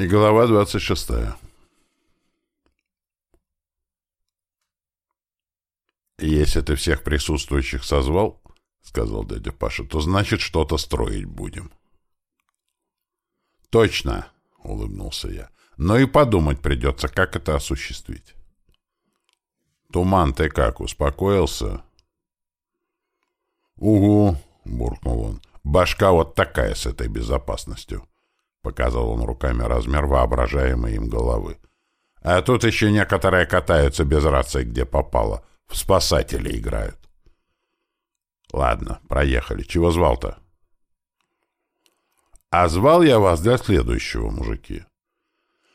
И глава 26. «Если ты всех присутствующих созвал, — сказал дядя Паша, — то значит, что-то строить будем». «Точно!» — улыбнулся я. «Но и подумать придется, как это осуществить». «Туман, ты как, успокоился?» «Угу!» — буркнул он. «Башка вот такая с этой безопасностью!» — показал он руками размер воображаемой им головы. «А тут еще некоторые катаются без рации, где попало. В спасатели играют». «Ладно, проехали. Чего звал-то?» «А звал я вас для следующего, мужики.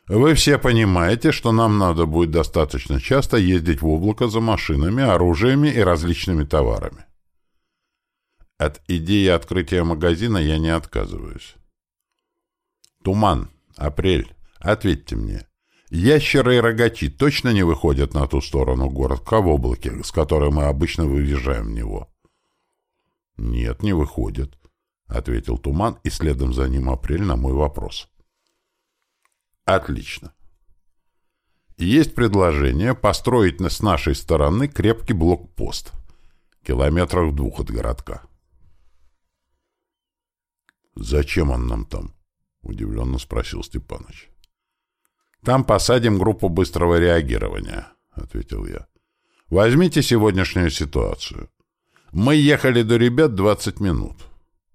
Вы все понимаете, что нам надо будет достаточно часто ездить в облако за машинами, оружиями и различными товарами. От идеи открытия магазина я не отказываюсь. Туман, апрель, ответьте мне. Ящеры и рогачи точно не выходят на ту сторону городка в облаке, с которой мы обычно выезжаем в него? Нет, не выходят, — ответил Туман, и следом за ним апрель на мой вопрос. Отлично. Есть предложение построить с нашей стороны крепкий блокпост, километров двух от городка. «Зачем он нам там?» — удивленно спросил Степаныч. «Там посадим группу быстрого реагирования», — ответил я. «Возьмите сегодняшнюю ситуацию. Мы ехали до ребят 20 минут.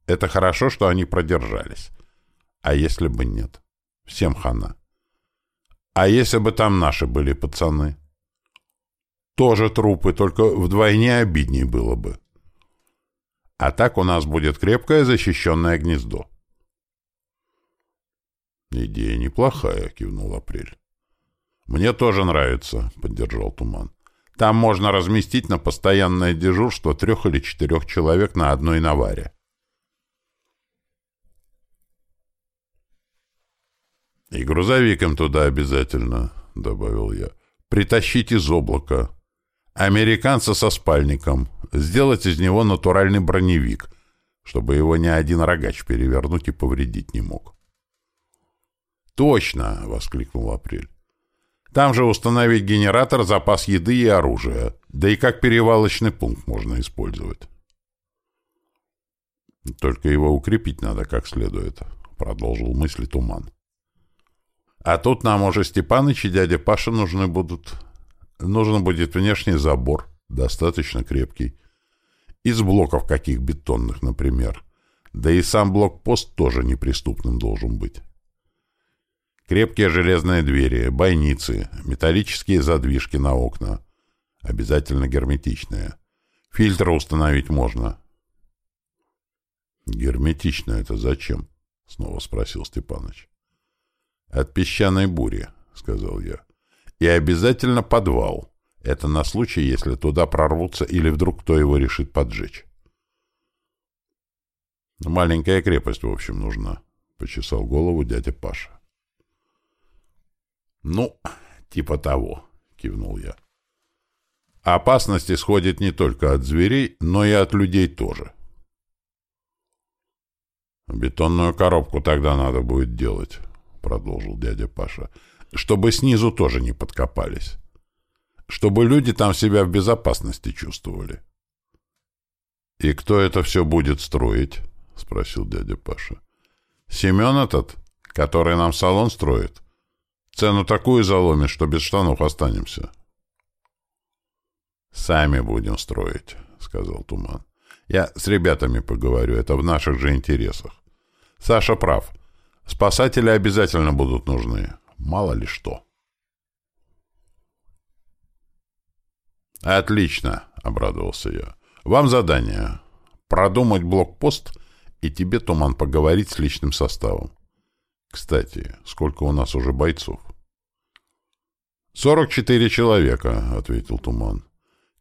Это хорошо, что они продержались. А если бы нет? Всем хана. А если бы там наши были пацаны? Тоже трупы, только вдвойне обидней было бы. А так у нас будет крепкое защищенное гнездо. «Идея неплохая», — кивнул Апрель. «Мне тоже нравится», — поддержал Туман. «Там можно разместить на постоянное дежурство трех или четырех человек на одной наваре». «И грузовиком туда обязательно», — добавил я. «Притащить из облака. Американца со спальником сделать из него натуральный броневик, чтобы его ни один рогач перевернуть и повредить не мог. «Точно!» — воскликнул Апрель. «Там же установить генератор, запас еды и оружия, да и как перевалочный пункт можно использовать». «Только его укрепить надо как следует», — продолжил мысли Туман. «А тут нам уже Степаныч и дядя Паша нужны будут. Нужен будет внешний забор, достаточно крепкий, из блоков каких бетонных, например. Да и сам блокпост тоже неприступным должен быть. Крепкие железные двери, бойницы, металлические задвижки на окна. Обязательно герметичные. Фильтры установить можно. «Герметично это зачем?» — снова спросил Степаныч. «От песчаной бури», — сказал я. «И обязательно подвал. Это на случай, если туда прорвутся или вдруг кто его решит поджечь. «Маленькая крепость, в общем, нужна», — почесал голову дядя Паша. «Ну, типа того», — кивнул я. «Опасность исходит не только от зверей, но и от людей тоже». «Бетонную коробку тогда надо будет делать», — продолжил дядя Паша, — «чтобы снизу тоже не подкопались» чтобы люди там себя в безопасности чувствовали. «И кто это все будет строить?» — спросил дядя Паша. «Семен этот, который нам салон строит? Цену такую заломит, что без штанов останемся». «Сами будем строить», — сказал Туман. «Я с ребятами поговорю, это в наших же интересах. Саша прав. Спасатели обязательно будут нужны. Мало ли что». «Отлично», — обрадовался я. «Вам задание. Продумать блокпост и тебе, Туман, поговорить с личным составом. Кстати, сколько у нас уже бойцов?» «Сорок четыре человека», — ответил Туман.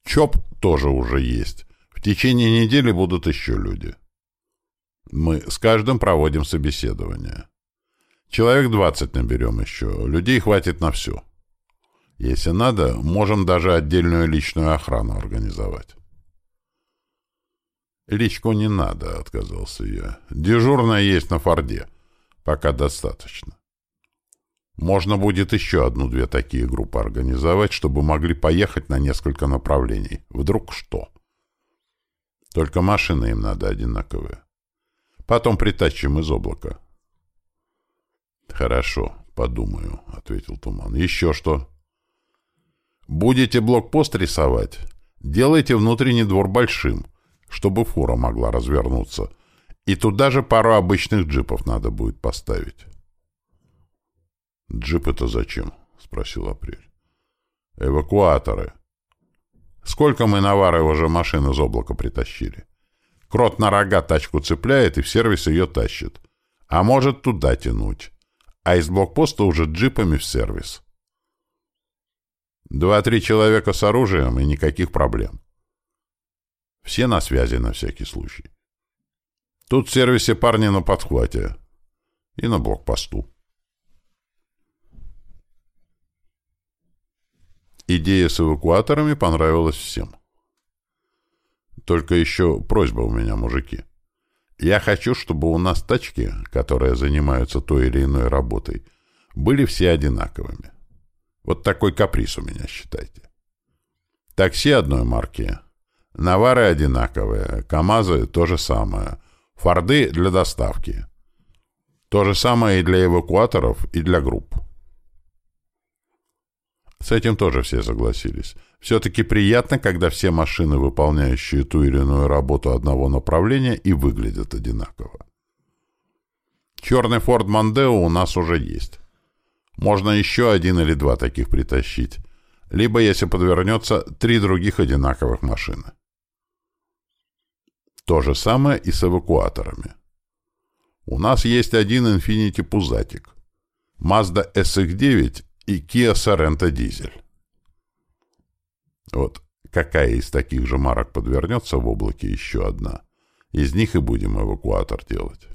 «ЧОП тоже уже есть. В течение недели будут еще люди. Мы с каждым проводим собеседование. Человек двадцать наберем еще. Людей хватит на все». Если надо, можем даже отдельную личную охрану организовать. «Личку не надо», — отказался я. «Дежурная есть на Форде. Пока достаточно». Можно будет еще одну-две такие группы организовать, чтобы могли поехать на несколько направлений. Вдруг что? Только машины им надо одинаковые. Потом притащим из облака. Хорошо, подумаю, — ответил Туман. Еще что? Будете блокпост рисовать? Делайте внутренний двор большим, чтобы фура могла развернуться. И туда же пару обычных джипов надо будет поставить. «Джип это зачем?» — спросил Апрель. «Эвакуаторы. Сколько мы наваровой уже машин из облака притащили? Крот на рога тачку цепляет и в сервис ее тащит. А может туда тянуть. А из блокпоста уже джипами в сервис. Два-три человека с оружием и никаких проблем. Все на связи на всякий случай. Тут в сервисе парни на подхвате. И на блокпосту. Идея с эвакуаторами понравилась всем. Только еще просьба у меня, мужики. Я хочу, чтобы у нас тачки, которые занимаются той или иной работой, были все одинаковыми. Вот такой каприз у меня, считайте. Такси одной марки. Навары одинаковые. КАМАЗы то же самое. Форды для доставки. То же самое и для эвакуаторов, и для групп. С этим тоже все согласились. Все-таки приятно, когда все машины, выполняющие ту или иную работу одного направления, и выглядят одинаково. Черный Форд Мондео у нас уже есть. Можно еще один или два таких притащить. Либо, если подвернется, три других одинаковых машины. То же самое и с эвакуаторами. У нас есть один Infiniti Пузатик, Mazda SX-9 и Kia Sorento дизель. Вот какая из таких же марок подвернется в облаке еще одна, из них и будем эвакуатор делать.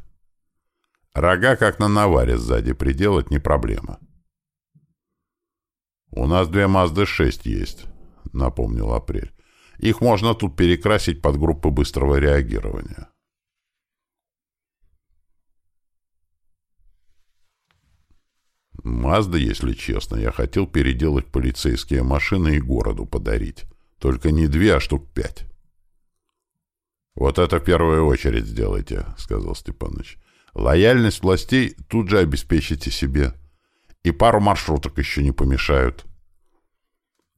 Рога, как на наваре, сзади приделать не проблема. «У нас две Mazda 6 есть», — напомнил Апрель. «Их можно тут перекрасить под группы быстрого реагирования». Мазда, если честно, я хотел переделать полицейские машины и городу подарить. Только не две, а штук пять. «Вот это в первую очередь сделайте», — сказал Степаныч. «Лояльность властей тут же обеспечите себе. И пару маршруток еще не помешают.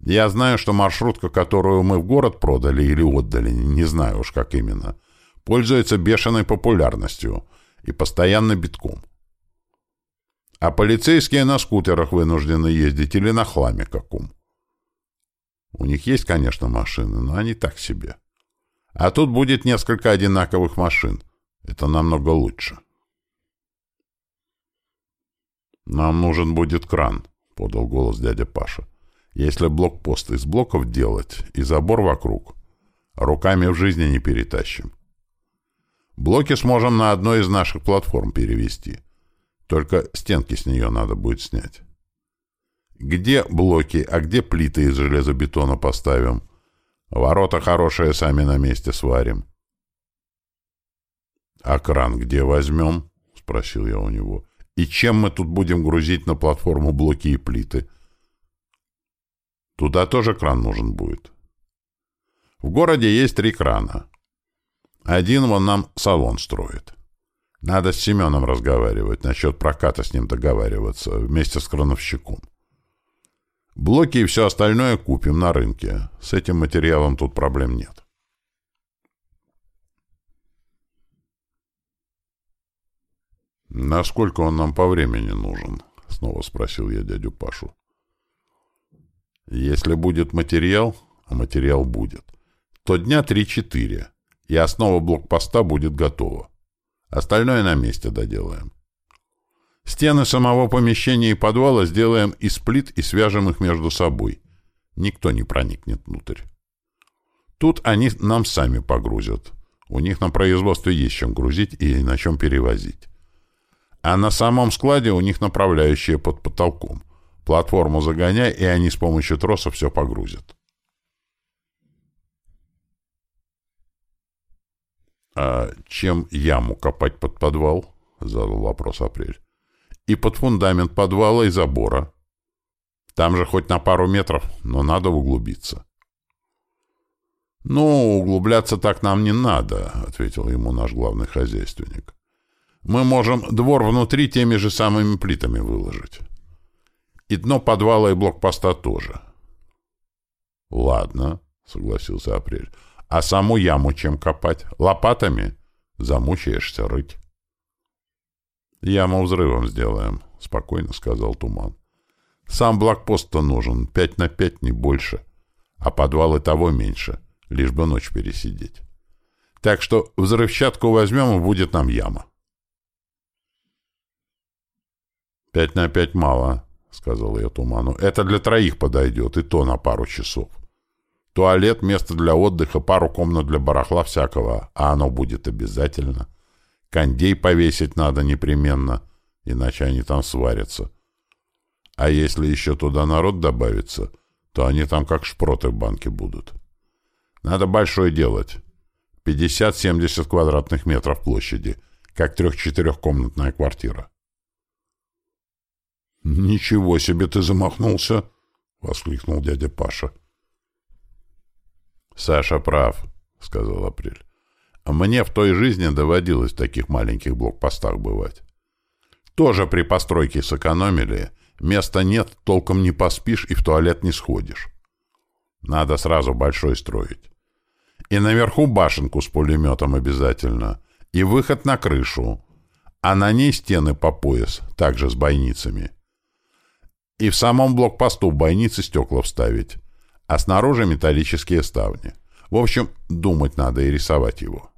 Я знаю, что маршрутка, которую мы в город продали или отдали, не знаю уж как именно, пользуется бешеной популярностью и постоянно битком. А полицейские на скутерах вынуждены ездить или на хламе каком. У них есть, конечно, машины, но они так себе. А тут будет несколько одинаковых машин. Это намного лучше. «Нам нужен будет кран», — подал голос дядя Паша. «Если блокпост из блоков делать и забор вокруг, руками в жизни не перетащим. Блоки сможем на одной из наших платформ перевести. Только стенки с нее надо будет снять. Где блоки, а где плиты из железобетона поставим? Ворота хорошие сами на месте сварим. — А кран где возьмем? — спросил я у него. — И чем мы тут будем грузить на платформу блоки и плиты? — Туда тоже кран нужен будет. В городе есть три крана. Один вон нам салон строит. Надо с Семеном разговаривать, насчет проката с ним договариваться, вместе с крановщиком. Блоки и все остальное купим на рынке. С этим материалом тут проблем нет. «Насколько он нам по времени нужен?» — снова спросил я дядю Пашу. «Если будет материал, а материал будет, то дня три-четыре, и основа блокпоста будет готова. Остальное на месте доделаем. Стены самого помещения и подвала сделаем из плит и свяжем их между собой. Никто не проникнет внутрь. Тут они нам сами погрузят. У них на производстве есть чем грузить и на чем перевозить. А на самом складе у них направляющие под потолком. Платформу загоняй, и они с помощью троса все погрузят. «А чем яму копать под подвал?» — задал вопрос Апрель. и под фундамент подвала и забора. Там же хоть на пару метров, но надо углубиться. «Ну, углубляться так нам не надо», — ответил ему наш главный хозяйственник. «Мы можем двор внутри теми же самыми плитами выложить. И дно подвала и блокпоста тоже». «Ладно», — согласился Апрель. «А саму яму чем копать? Лопатами? Замучаешься рыть». «Яму взрывом сделаем», — спокойно сказал Туман. «Сам блокпост-то нужен, пять на пять, не больше, а подвал и того меньше, лишь бы ночь пересидеть. Так что взрывчатку возьмем, и будет нам яма». «Пять на пять мало», — сказал я Туману. «Это для троих подойдет, и то на пару часов. Туалет, место для отдыха, пару комнат для барахла всякого, а оно будет обязательно». Кондей повесить надо непременно, иначе они там сварятся. А если еще туда народ добавится, то они там как шпроты в банке будут. Надо большое делать. 50-70 квадратных метров площади, как трех-четырехкомнатная квартира. «Ничего себе ты замахнулся!» — воскликнул дядя Паша. «Саша прав», — сказал Апрель. Мне в той жизни доводилось в таких маленьких блокпостах бывать. Тоже при постройке сэкономили. Места нет, толком не поспишь и в туалет не сходишь. Надо сразу большой строить. И наверху башенку с пулеметом обязательно. И выход на крышу. А на ней стены по пояс, также с бойницами. И в самом блокпосту бойницы стекла вставить. А снаружи металлические ставни. В общем, думать надо и рисовать его.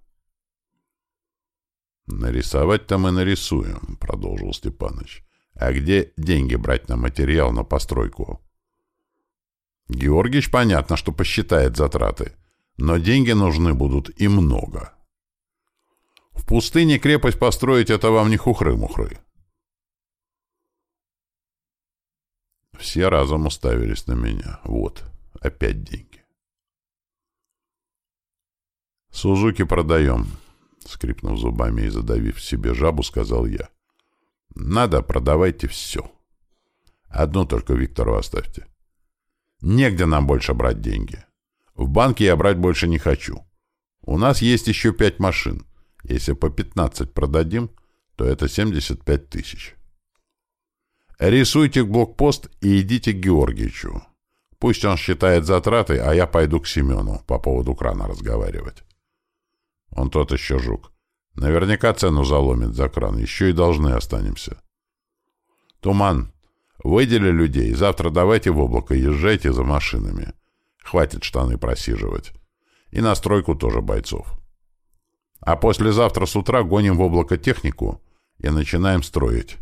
«Нарисовать-то мы нарисуем», — продолжил Степаныч. «А где деньги брать на материал, на постройку?» Георгич, понятно, что посчитает затраты, но деньги нужны будут и много. В пустыне крепость построить — это вам не хухры-мухры. Все разом уставились на меня. Вот, опять деньги. «Сузуки продаем», скрипнув зубами и задавив себе жабу, сказал я. Надо, продавайте все. Одну только Виктору оставьте. Негде нам больше брать деньги. В банке я брать больше не хочу. У нас есть еще пять машин. Если по 15 продадим, то это 75 тысяч. Рисуйте блокпост и идите к Георгиевичу. Пусть он считает затраты, а я пойду к Семену по поводу крана разговаривать. Он тот еще жук. Наверняка цену заломит за кран. Еще и должны останемся. Туман. Выдели людей. Завтра давайте в облако. Езжайте за машинами. Хватит штаны просиживать. И на стройку тоже бойцов. А послезавтра с утра гоним в облако технику и начинаем строить.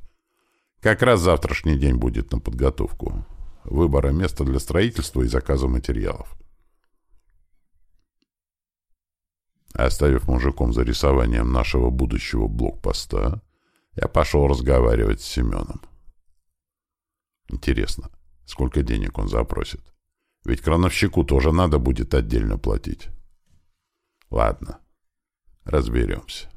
Как раз завтрашний день будет на подготовку. Выбора места для строительства и заказа материалов. Оставив мужиком за рисованием нашего будущего блокпоста, я пошел разговаривать с Семеном. Интересно, сколько денег он запросит? Ведь крановщику тоже надо будет отдельно платить. Ладно, разберемся.